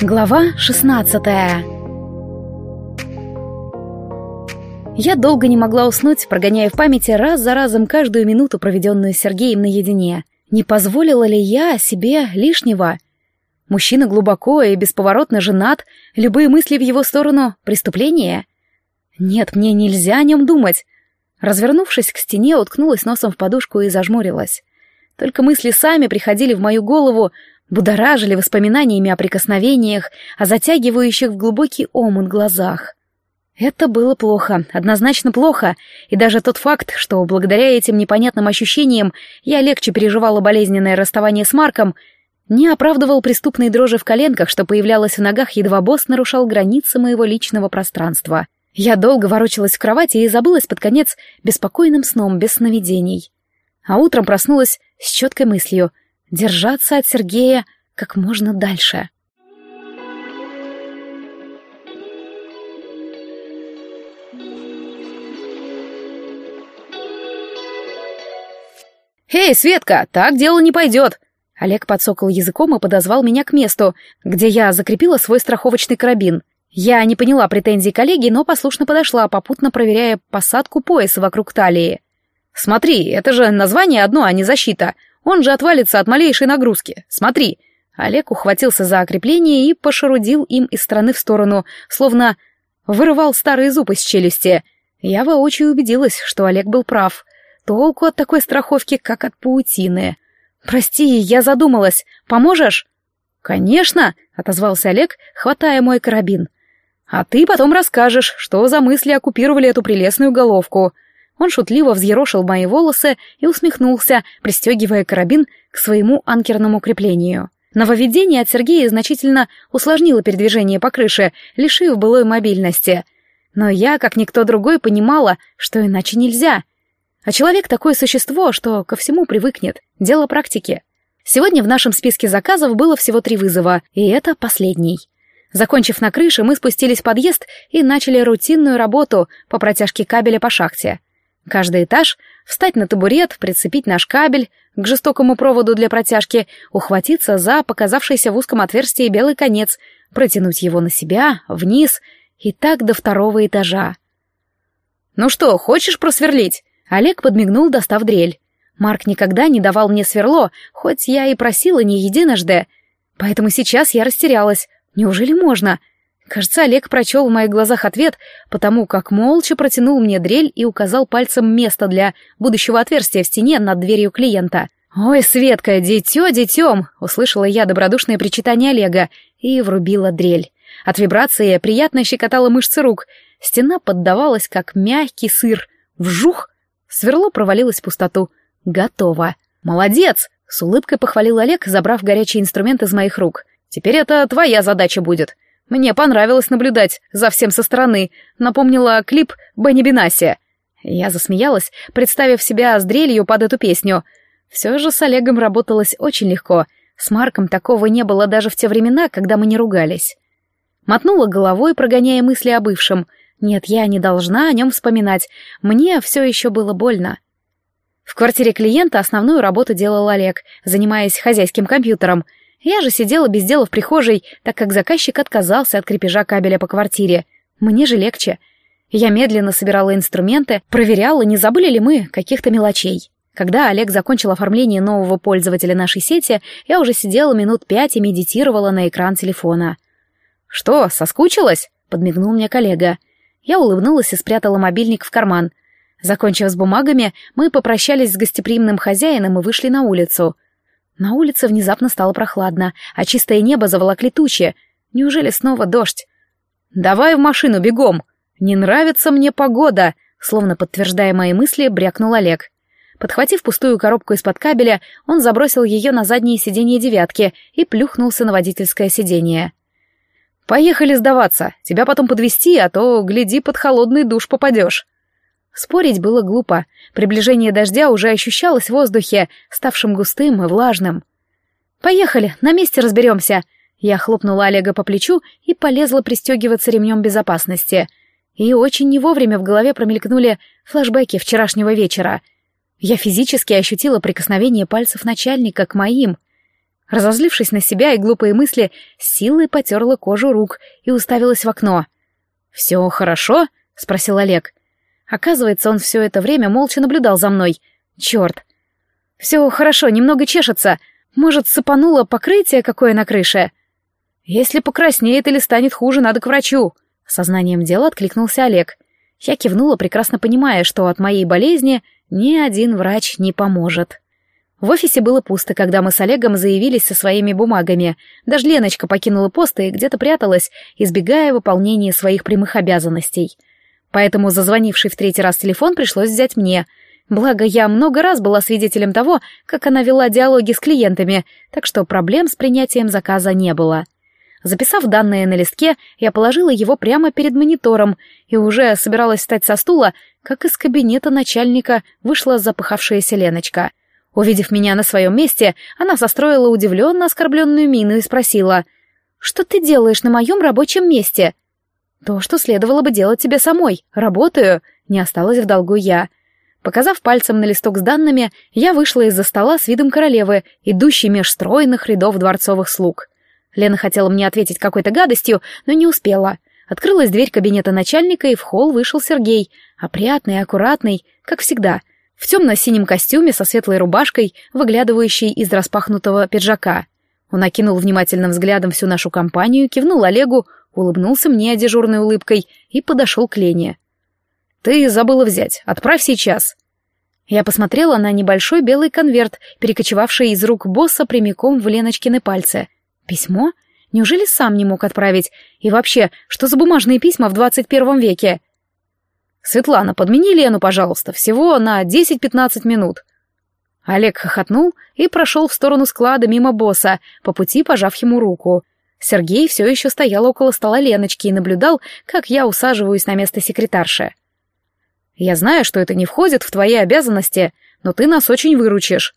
Глава 16 Я долго не могла уснуть, прогоняя в памяти раз за разом каждую минуту, проведенную с Сергеем наедине. Не позволила ли я себе лишнего? Мужчина глубоко и бесповоротно женат, любые мысли в его сторону — преступление? Нет, мне нельзя о нем думать. Развернувшись к стене, уткнулась носом в подушку и зажмурилась. Только мысли сами приходили в мою голову, будоражили воспоминаниями о прикосновениях, о затягивающих в глубокий омут глазах. Это было плохо, однозначно плохо, и даже тот факт, что благодаря этим непонятным ощущениям я легче переживала болезненное расставание с Марком, не оправдывал преступной дрожи в коленках, что появлялась в ногах, едва босс нарушал границы моего личного пространства. Я долго ворочалась в кровати и забылась под конец беспокойным сном, без сновидений. А утром проснулась с четкой мыслью — держаться от Сергея как можно дальше. «Эй, Светка, так дело не пойдет!» Олег подсокал языком и подозвал меня к месту, где я закрепила свой страховочный карабин. Я не поняла претензий коллеги, но послушно подошла, попутно проверяя посадку пояса вокруг талии. «Смотри, это же название одно, а не защита. Он же отвалится от малейшей нагрузки. Смотри!» Олег ухватился за окрепление и пошарудил им из стороны в сторону, словно вырывал старый зуб из челюсти. Я воочию убедилась, что Олег был прав. Толку от такой страховки, как от паутины. «Прости, я задумалась. Поможешь?» «Конечно!» — отозвался Олег, хватая мой карабин. «А ты потом расскажешь, что за мысли оккупировали эту прелестную головку. Он шутливо взъерошил мои волосы и усмехнулся, пристегивая карабин к своему анкерному креплению. Нововведение от Сергея значительно усложнило передвижение по крыше, лишив былой мобильности. Но я, как никто другой, понимала, что иначе нельзя. А человек такое существо, что ко всему привыкнет. Дело практики. Сегодня в нашем списке заказов было всего три вызова, и это последний. Закончив на крыше, мы спустились в подъезд и начали рутинную работу по протяжке кабеля по шахте. Каждый этаж, встать на табурет, прицепить наш кабель к жестокому проводу для протяжки, ухватиться за показавшийся в узком отверстии белый конец, протянуть его на себя, вниз и так до второго этажа. «Ну что, хочешь просверлить?» Олег подмигнул, достав дрель. Марк никогда не давал мне сверло, хоть я и просила не единожды. Поэтому сейчас я растерялась. Неужели можно? Кажется, Олег прочел в моих глазах ответ, потому как молча протянул мне дрель и указал пальцем место для будущего отверстия в стене над дверью клиента. «Ой, Светка, дитё детём!» — услышала я добродушное причитание Олега и врубила дрель. От вибрации приятно щекотала мышцы рук. Стена поддавалась, как мягкий сыр. Вжух! Сверло провалилось в пустоту. Готово. «Молодец!» — с улыбкой похвалил Олег, забрав горячий инструмент из моих рук. «Теперь это твоя задача будет. Мне понравилось наблюдать за всем со стороны, напомнила клип Бенни Бенаси. Я засмеялась, представив себя с дрелью под эту песню. Все же с Олегом работалось очень легко. С Марком такого не было даже в те времена, когда мы не ругались. Мотнула головой, прогоняя мысли о бывшем. Нет, я не должна о нем вспоминать. Мне все еще было больно. В квартире клиента основную работу делал Олег, занимаясь хозяйским компьютером — я же сидела без дела в прихожей, так как заказчик отказался от крепежа кабеля по квартире. Мне же легче. Я медленно собирала инструменты, проверяла, не забыли ли мы каких-то мелочей. Когда Олег закончил оформление нового пользователя нашей сети, я уже сидела минут пять и медитировала на экран телефона. «Что, соскучилась?» — подмигнул мне коллега. Я улыбнулась и спрятала мобильник в карман. Закончив с бумагами, мы попрощались с гостеприимным хозяином и вышли на улицу — на улице внезапно стало прохладно, а чистое небо заволокли тучи. Неужели снова дождь? «Давай в машину, бегом! Не нравится мне погода!» Словно подтверждая мои мысли, брякнул Олег. Подхватив пустую коробку из-под кабеля, он забросил ее на заднее сиденье девятки и плюхнулся на водительское сиденье. «Поехали сдаваться. Тебя потом подвести, а то, гляди, под холодный душ попадешь». Спорить было глупо. Приближение дождя уже ощущалось в воздухе, ставшим густым и влажным. «Поехали, на месте разберемся!» Я хлопнула Олега по плечу и полезла пристегиваться ремнем безопасности. И очень не вовремя в голове промелькнули флэшбэки вчерашнего вечера. Я физически ощутила прикосновение пальцев начальника к моим. Разозлившись на себя и глупые мысли, силой потерла кожу рук и уставилась в окно. «Все хорошо?» — спросил Олег. Оказывается, он все это время молча наблюдал за мной. Черт. «Все хорошо, немного чешется. Может, сыпануло покрытие какое на крыше?» «Если покраснеет или станет хуже, надо к врачу», — сознанием дела откликнулся Олег. Я кивнула, прекрасно понимая, что от моей болезни ни один врач не поможет. В офисе было пусто, когда мы с Олегом заявились со своими бумагами. Даже Леночка покинула пост и где-то пряталась, избегая выполнения своих прямых обязанностей. Поэтому зазвонивший в третий раз телефон пришлось взять мне. Благо, я много раз была свидетелем того, как она вела диалоги с клиентами, так что проблем с принятием заказа не было. Записав данные на листке, я положила его прямо перед монитором и уже собиралась встать со стула, как из кабинета начальника вышла запыхавшаяся Леночка. Увидев меня на своем месте, она состроила удивленно оскорбленную мину и спросила, «Что ты делаешь на моем рабочем месте?» «То, что следовало бы делать тебе самой. Работаю», — не осталось в долгу я. Показав пальцем на листок с данными, я вышла из-за стола с видом королевы, идущей меж стройных рядов дворцовых слуг. Лена хотела мне ответить какой-то гадостью, но не успела. Открылась дверь кабинета начальника, и в холл вышел Сергей, опрятный и аккуратный, как всегда, в темно-синем костюме со светлой рубашкой, выглядывающей из распахнутого пиджака. Он окинул внимательным взглядом всю нашу компанию, кивнул Олегу, улыбнулся мне дежурной улыбкой и подошел к Лене. «Ты забыла взять. Отправь сейчас». Я посмотрела на небольшой белый конверт, перекочевавший из рук босса прямиком в Леночкины пальцы. «Письмо? Неужели сам не мог отправить? И вообще, что за бумажные письма в двадцать первом веке?» «Светлана, подмени Лену, пожалуйста, всего на 10-15 минут». Олег хохотнул и прошел в сторону склада мимо босса, по пути пожав ему руку. Сергей все еще стоял около стола Леночки и наблюдал, как я усаживаюсь на место секретарши. «Я знаю, что это не входит в твои обязанности, но ты нас очень выручишь».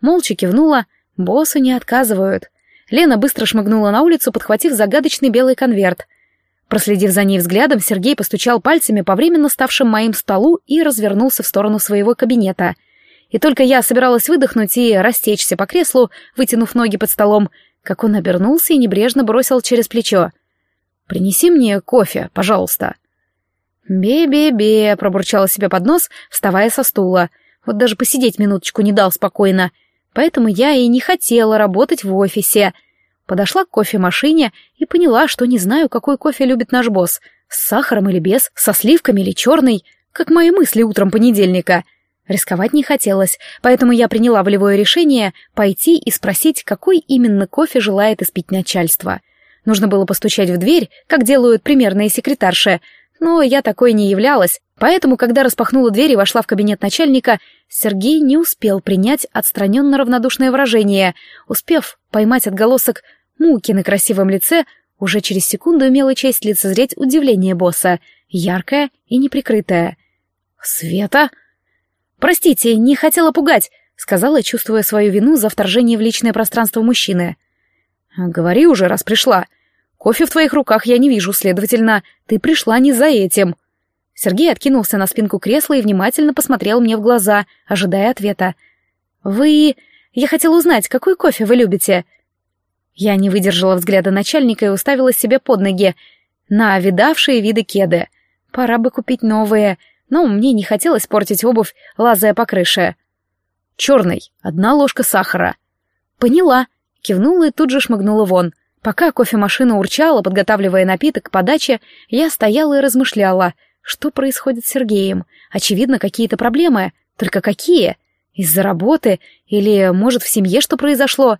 Молча кивнула, боссы не отказывают. Лена быстро шмыгнула на улицу, подхватив загадочный белый конверт. Проследив за ней взглядом, Сергей постучал пальцами по временно ставшим моим столу и развернулся в сторону своего кабинета. И только я собиралась выдохнуть и растечься по креслу, вытянув ноги под столом, как он обернулся и небрежно бросил через плечо. «Принеси мне кофе, пожалуйста». «Бе-бе-бе», — пробурчала себе под нос, вставая со стула. Вот даже посидеть минуточку не дал спокойно. Поэтому я и не хотела работать в офисе — Подошла к кофемашине и поняла, что не знаю, какой кофе любит наш босс. С сахаром или без, со сливками или черный, как мои мысли утром понедельника. Рисковать не хотелось, поэтому я приняла волевое решение пойти и спросить, какой именно кофе желает испить начальство. Нужно было постучать в дверь, как делают примерные секретарши, но я такой не являлась, поэтому, когда распахнула дверь и вошла в кабинет начальника, Сергей не успел принять отстраненно равнодушное выражение, успев поймать отголосок муки на красивом лице, уже через секунду имела честь лицезреть удивление босса, яркое и неприкрытое. «Света?» «Простите, не хотела пугать», — сказала, чувствуя свою вину за вторжение в личное пространство мужчины. «Говори уже, раз пришла. Кофе в твоих руках я не вижу, следовательно, ты пришла не за этим». Сергей откинулся на спинку кресла и внимательно посмотрел мне в глаза, ожидая ответа. «Вы... Я хотела узнать, какой кофе вы любите?» Я не выдержала взгляда начальника и уставила себе под ноги на видавшие виды кеды. Пора бы купить новые, но мне не хотелось портить обувь, лазая по крыше. «Черный, одна ложка сахара». «Поняла», — кивнула и тут же шмыгнула вон. Пока кофемашина урчала, подготавливая напиток к подаче, я стояла и размышляла, что происходит с Сергеем. Очевидно, какие-то проблемы. Только какие? Из-за работы? Или, может, в семье что произошло?»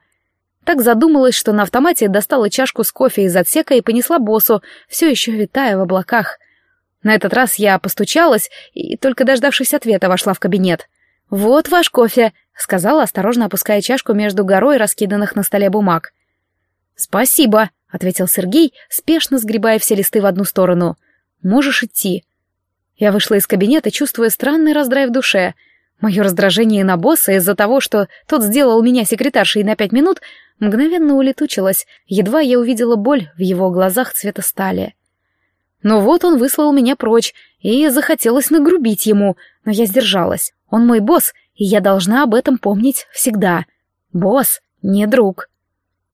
Так задумалась, что на автомате достала чашку с кофе из отсека и понесла боссу, все еще витая в облаках. На этот раз я постучалась и, только дождавшись ответа, вошла в кабинет. «Вот ваш кофе», — сказала, осторожно опуская чашку между горой раскиданных на столе бумаг. «Спасибо», — ответил Сергей, спешно сгребая все листы в одну сторону. «Можешь идти». Я вышла из кабинета, чувствуя странный раздрай в душе. Мое раздражение на босса из-за того, что тот сделал меня секретаршей на пять минут, мгновенно улетучилась, едва я увидела боль в его глазах цвета стали. Но вот он выслал меня прочь, и захотелось нагрубить ему, но я сдержалась. Он мой босс, и я должна об этом помнить всегда. Босс, не друг.